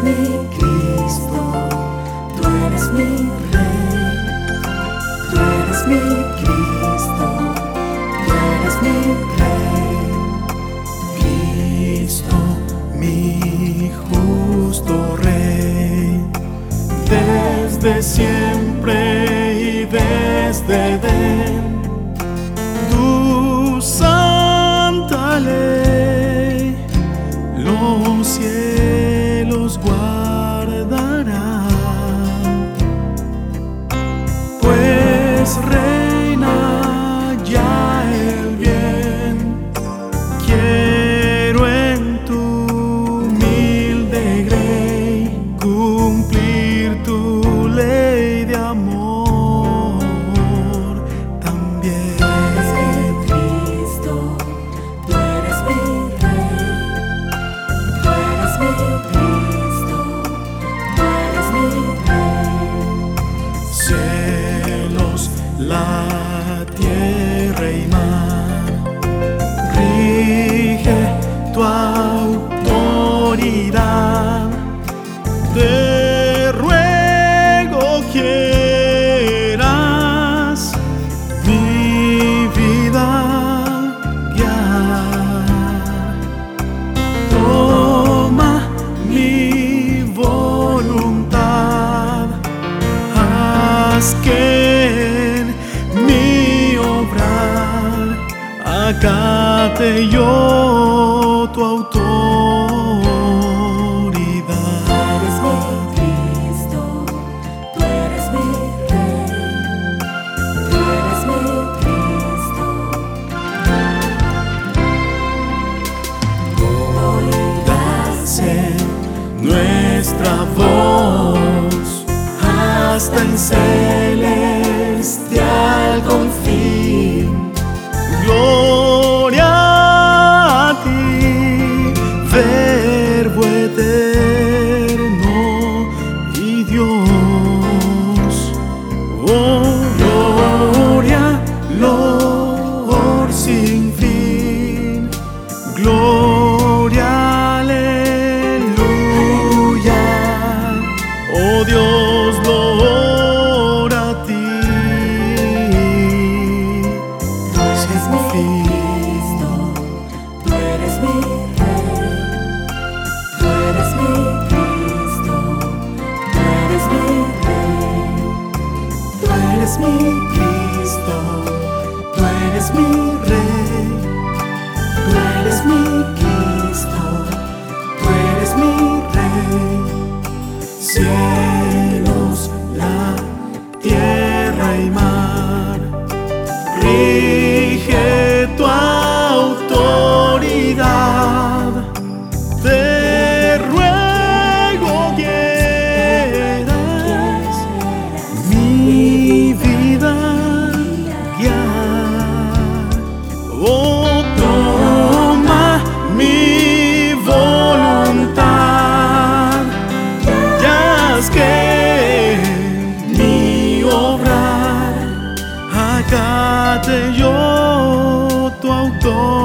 eres mi Cristo, tú eres mi Rey, tú eres mi Cristo, tú eres mi Rey. Cristo, mi justo Rey, desde siempre. es. Rescate yo tu autoridad. Eres mi Cristo, tú eres mi Rey, tú eres mi Cristo. Oígase nuestra voz hasta en celestial eres mi Cristo, tú eres mi Rey, tú eres mi Cristo, tú eres mi Rey. Cielos, la tierra y mar, rige. rescate yo tu autor.